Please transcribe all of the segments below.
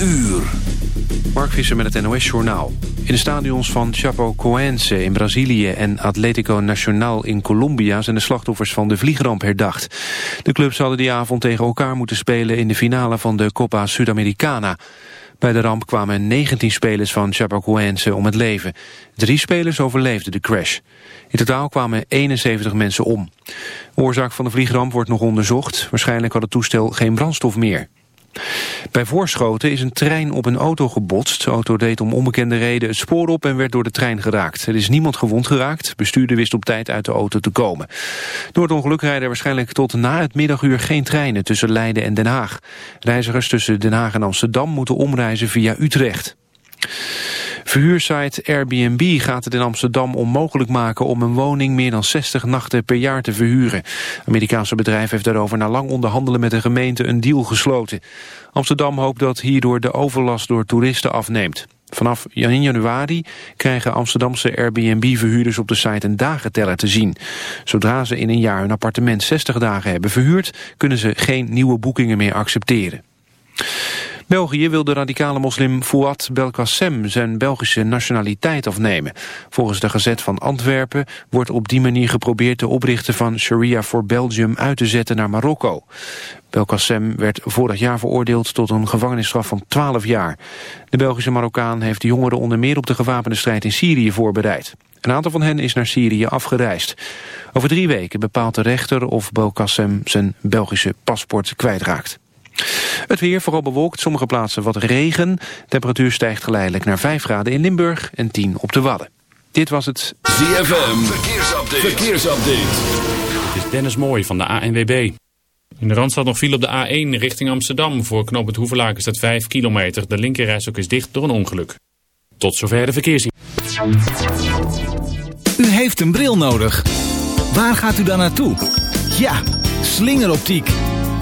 uur. Mark Visser met het NOS Journaal. In de stadions van Chapecoense in Brazilië en Atletico Nacional in Colombia... zijn de slachtoffers van de vliegramp herdacht. De clubs hadden die avond tegen elkaar moeten spelen... in de finale van de Copa Sudamericana. Bij de ramp kwamen 19 spelers van Chapecoense om het leven. Drie spelers overleefden de crash. In totaal kwamen 71 mensen om. De oorzaak van de vliegramp wordt nog onderzocht. Waarschijnlijk had het toestel geen brandstof meer. Bij Voorschoten is een trein op een auto gebotst. De auto deed om onbekende reden het spoor op en werd door de trein geraakt. Er is niemand gewond geraakt. Bestuurder wist op tijd uit de auto te komen. Door het ongeluk rijden waarschijnlijk tot na het middaguur geen treinen tussen Leiden en Den Haag. Reizigers tussen Den Haag en Amsterdam moeten omreizen via Utrecht. Verhuursite Airbnb gaat het in Amsterdam onmogelijk maken om een woning meer dan 60 nachten per jaar te verhuren. Amerikaanse bedrijf heeft daarover na lang onderhandelen met de gemeente een deal gesloten. Amsterdam hoopt dat hierdoor de overlast door toeristen afneemt. Vanaf januari krijgen Amsterdamse Airbnb-verhuurders op de site een dagenteller te zien. Zodra ze in een jaar hun appartement 60 dagen hebben verhuurd, kunnen ze geen nieuwe boekingen meer accepteren. België wil de radicale moslim Fouad Belkacem zijn Belgische nationaliteit afnemen. Volgens de Gazet van Antwerpen wordt op die manier geprobeerd de oprichten van Sharia voor Belgium uit te zetten naar Marokko. Belkacem werd vorig jaar veroordeeld tot een gevangenisstraf van 12 jaar. De Belgische Marokkaan heeft de jongeren onder meer op de gewapende strijd in Syrië voorbereid. Een aantal van hen is naar Syrië afgereisd. Over drie weken bepaalt de rechter of Belkacem zijn Belgische paspoort kwijtraakt. Het weer vooral bewolkt, sommige plaatsen wat regen. temperatuur stijgt geleidelijk naar 5 graden in Limburg en 10 op de Wadden. Dit was het ZFM Verkeersupdate. Verkeersupdate. Dit is Dennis Mooij van de ANWB. In de Randstad nog viel op de A1 richting Amsterdam. Voor knoop het Hoevelaak is dat 5 kilometer. De linkerreis ook is dicht door een ongeluk. Tot zover de verkeers. U heeft een bril nodig. Waar gaat u dan naartoe? Ja, slingeroptiek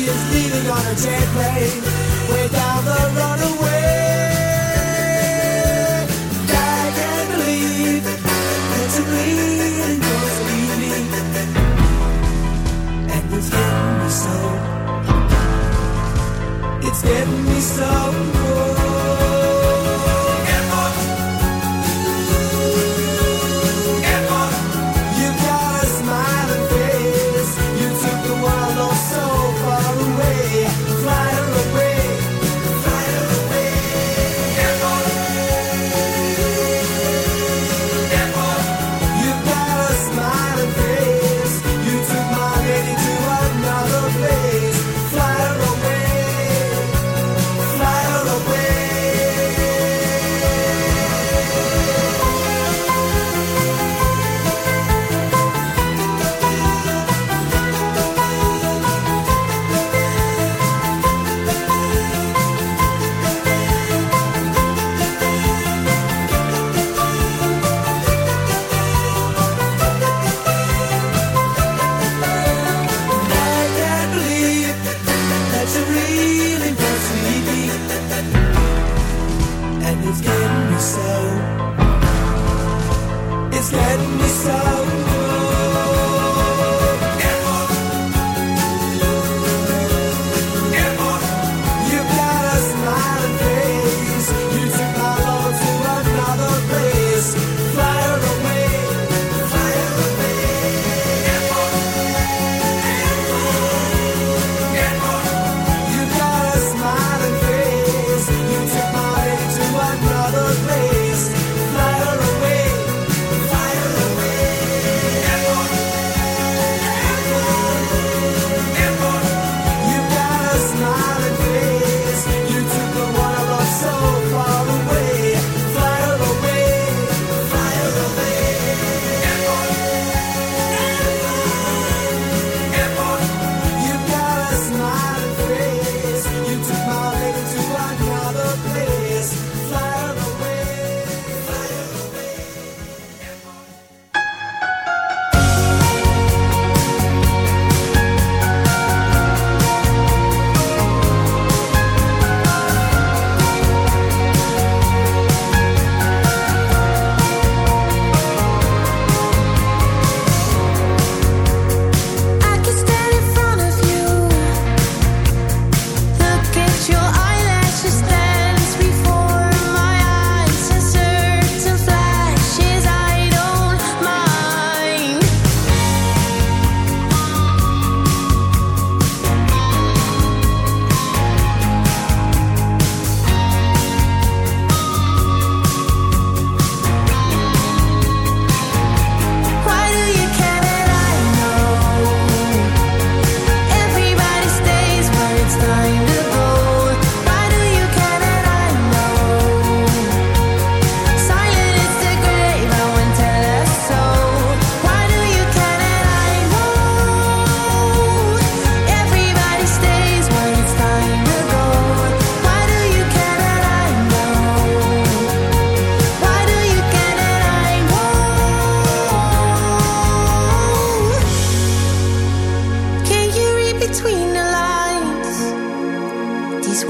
She is leaving on a jet plane, way down the runaway.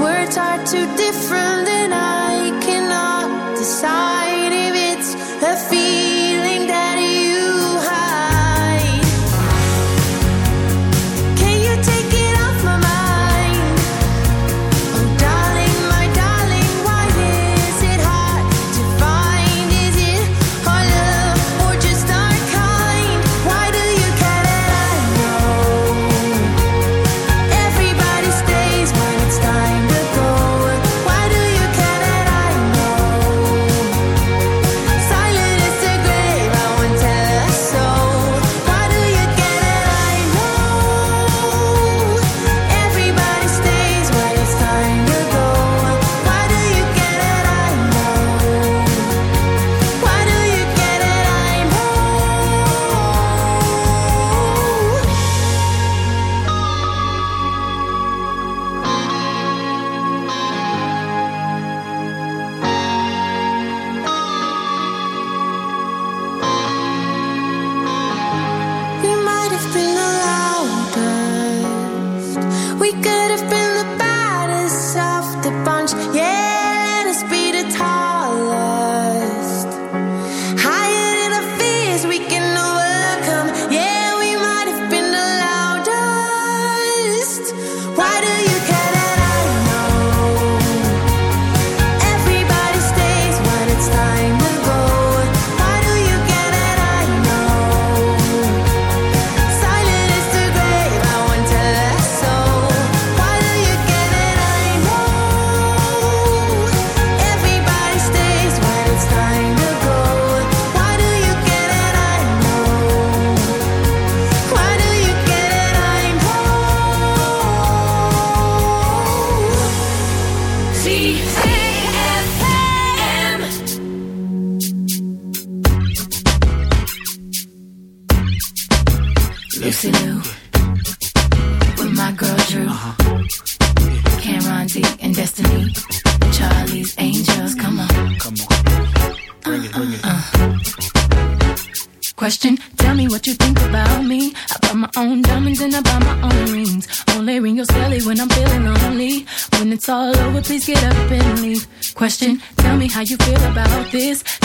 words are too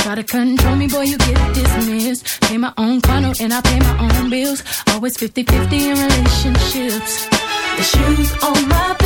Try to control me, boy, you get dismissed. Pay my own condo and I pay my own bills. Always 50 50 in relationships. The shoes on my feet.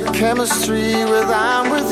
chemistry with I'm with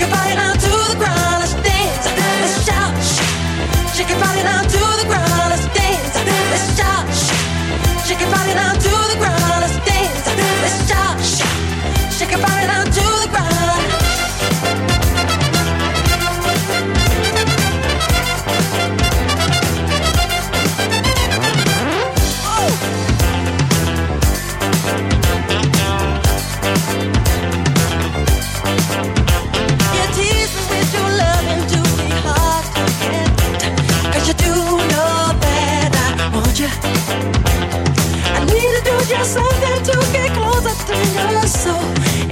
Goodbye. you. I need to do just something to get closer to your soul.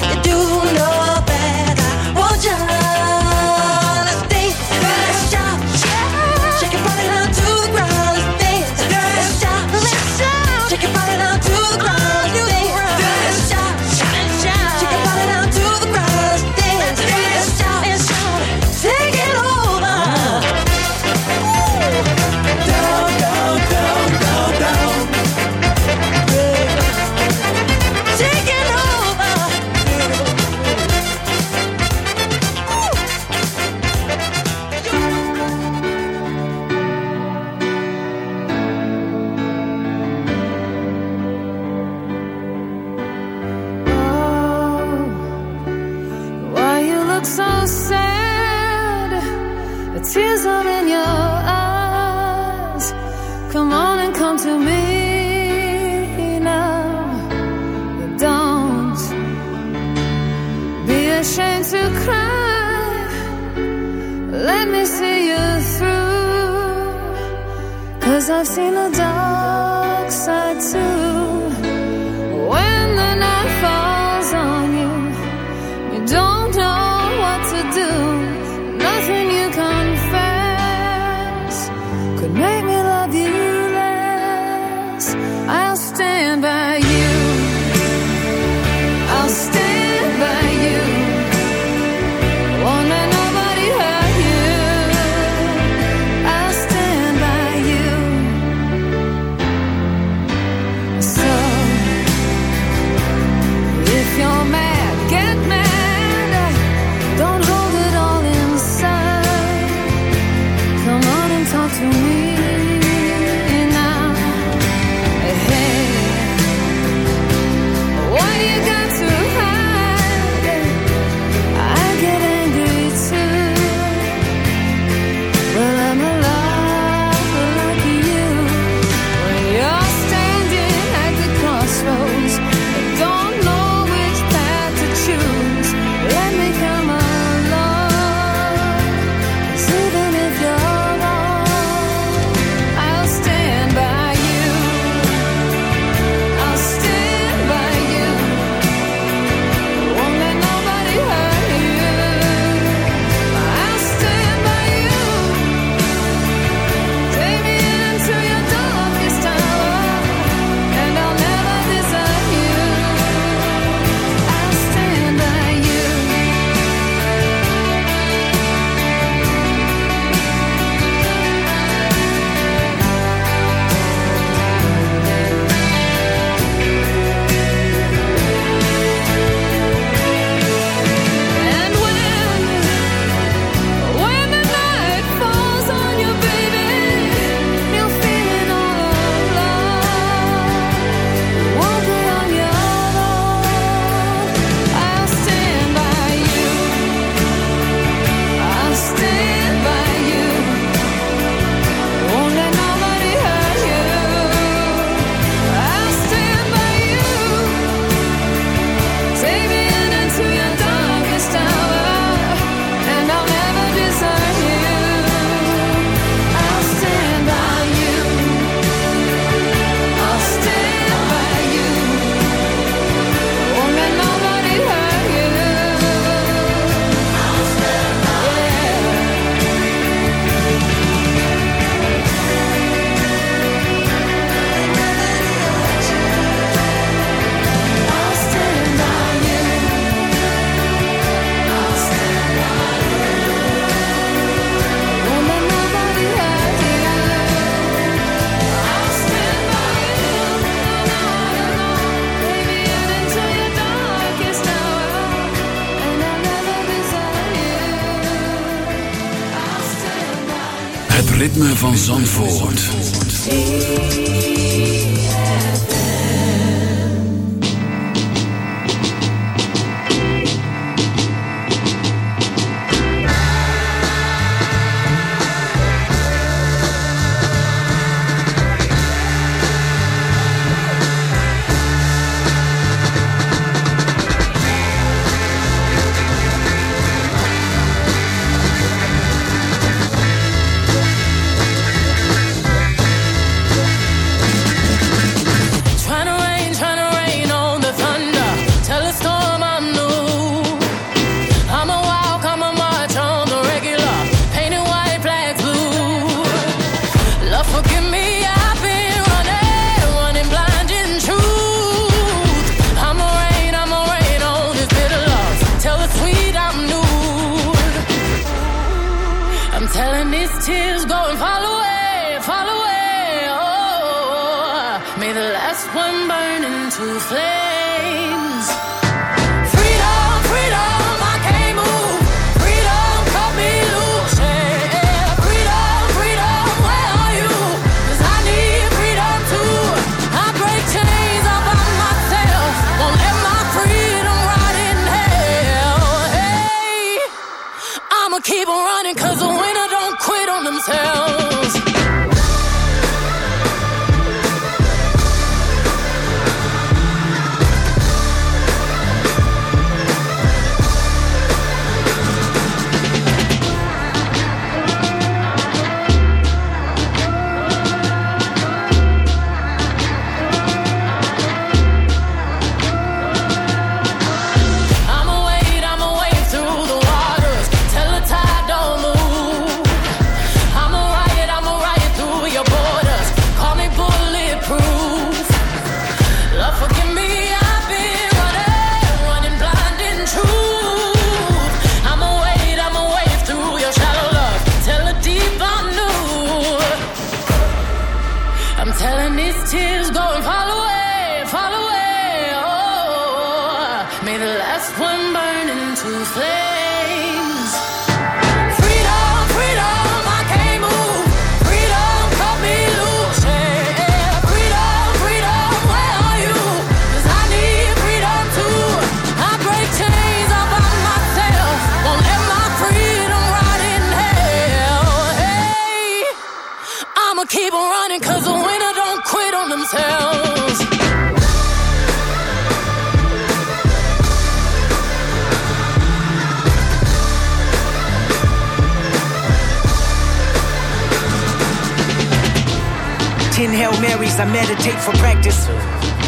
Ten Hail Marys, I meditate for practice.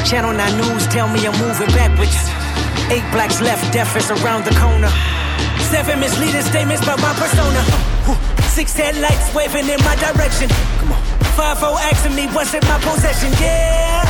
Channel 9 News tell me I'm moving backwards. Eight blacks left, death is around the corner. Seven misleading statements about my persona. Six headlights waving in my direction. Come on. Five O asking me what's in my possession. Yeah,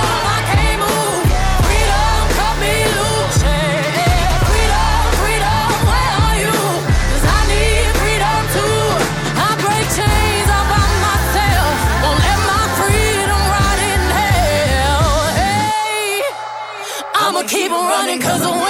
keep on running 'cause the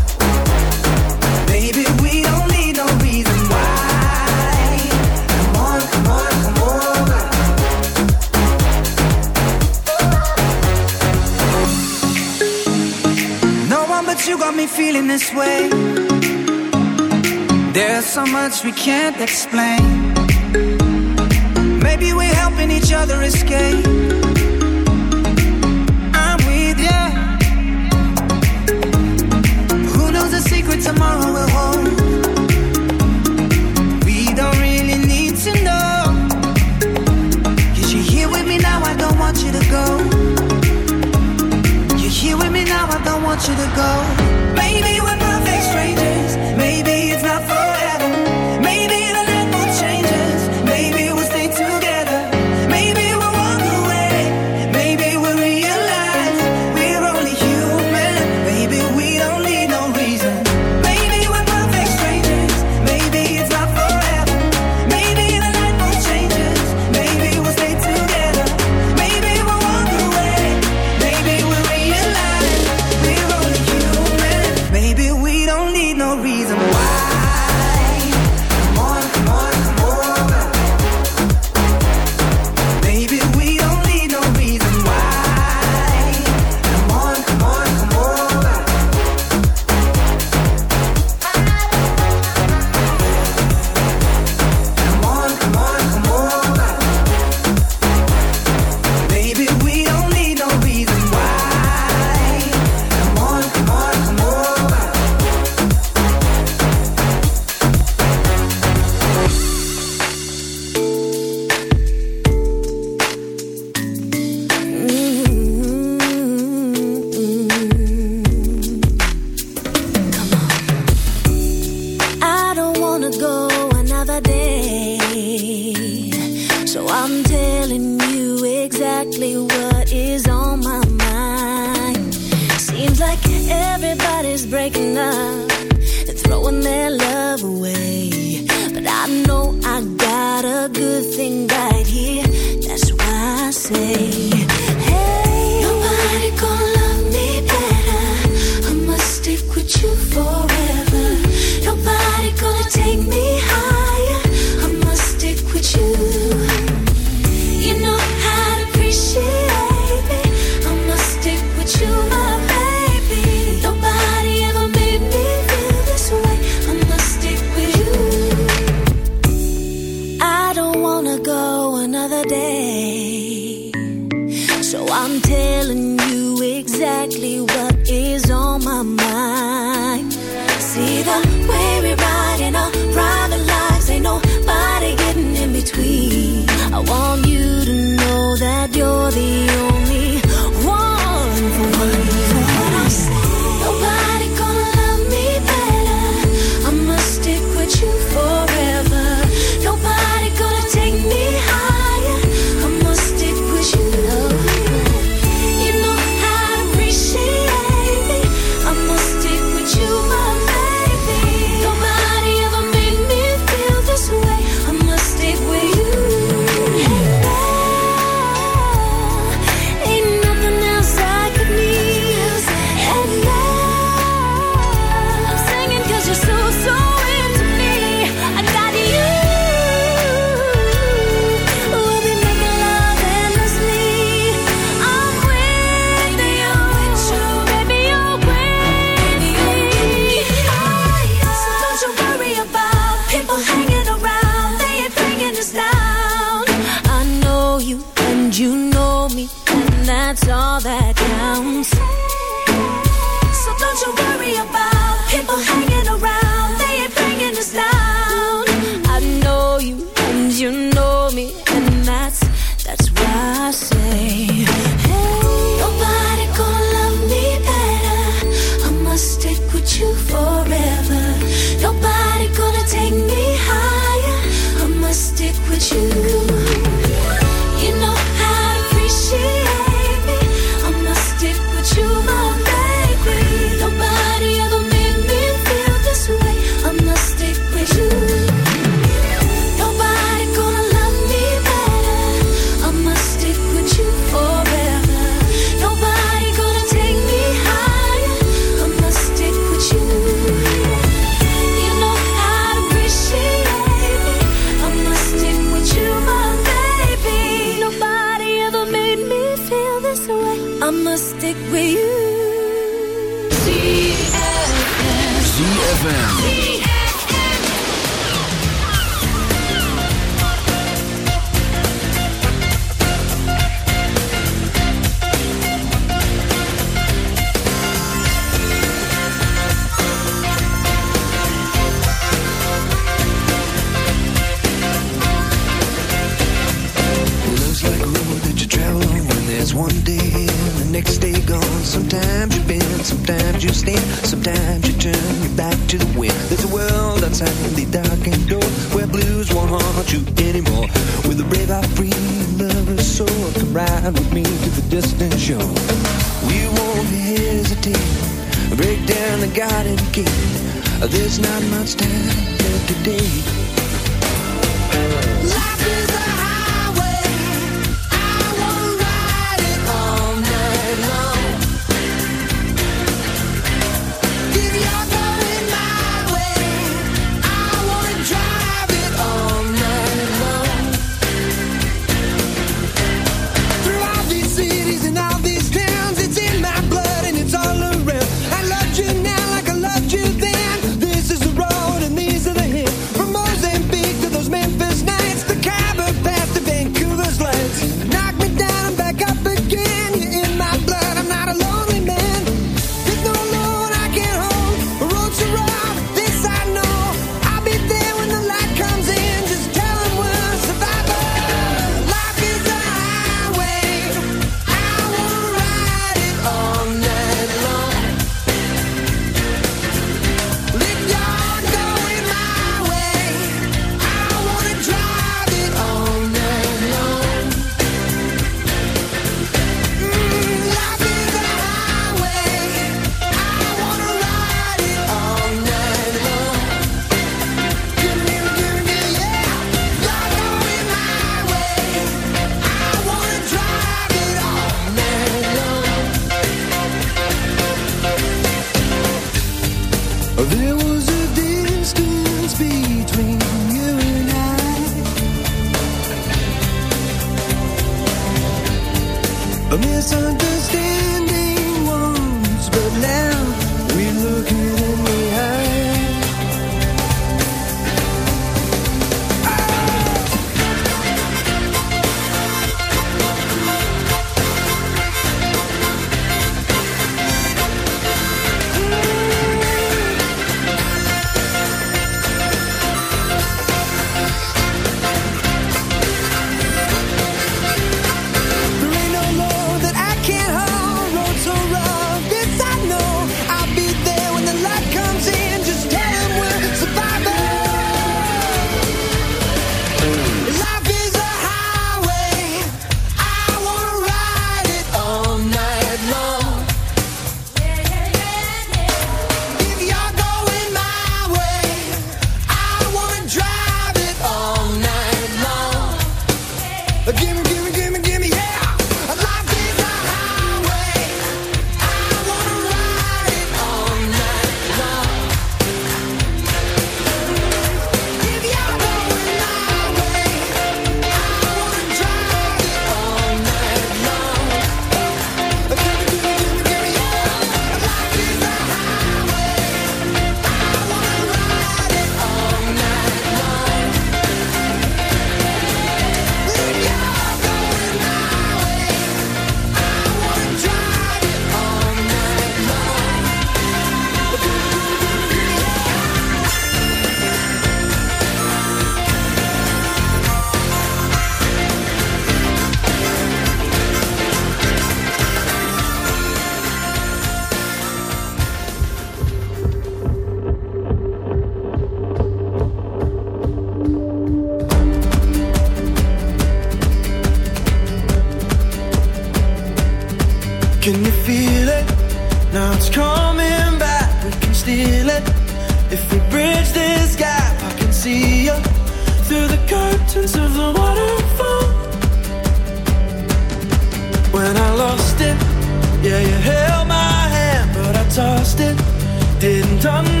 done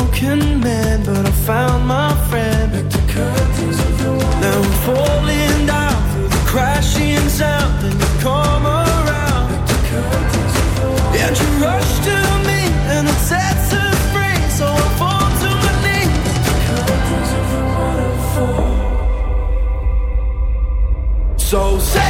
broken man, but I found my friend. Like the curtains of the wall. Now I'm falling down through the crashing sound, and you come around. The curtains of the wall. And you rush to me, and it sets us free, so I fall to my knees. The curtains of the waterfall. So say.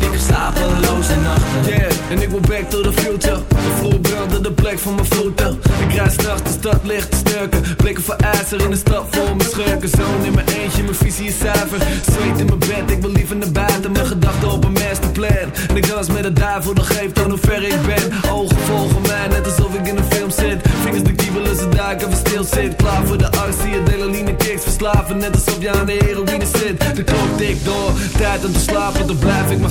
Ik slapeloze nachten. Yeah, en ik wil back to the future. De vloer de plek van mijn voeten. Ik rijd s'nachts de stad licht te snurken. Blikken voor ijzer in de stad voor mijn schurken. Zoon in mijn eentje, mijn visie is zuiver. Zweet in mijn bed, ik wil liever naar buiten. Mijn gedachten op een masterplan. En ik dans met de duivel, dat geeft aan hoe ver ik ben. Ogen volgen mij, net alsof ik in een film zit. Vingers de kiebelen, ze duiken, even stil zit. Klaar voor de arts, zie je delaline kicks verslaven. Net alsof je aan de heroïne zit. De klok tikt door, tijd om te slapen. Dan blijf ik maar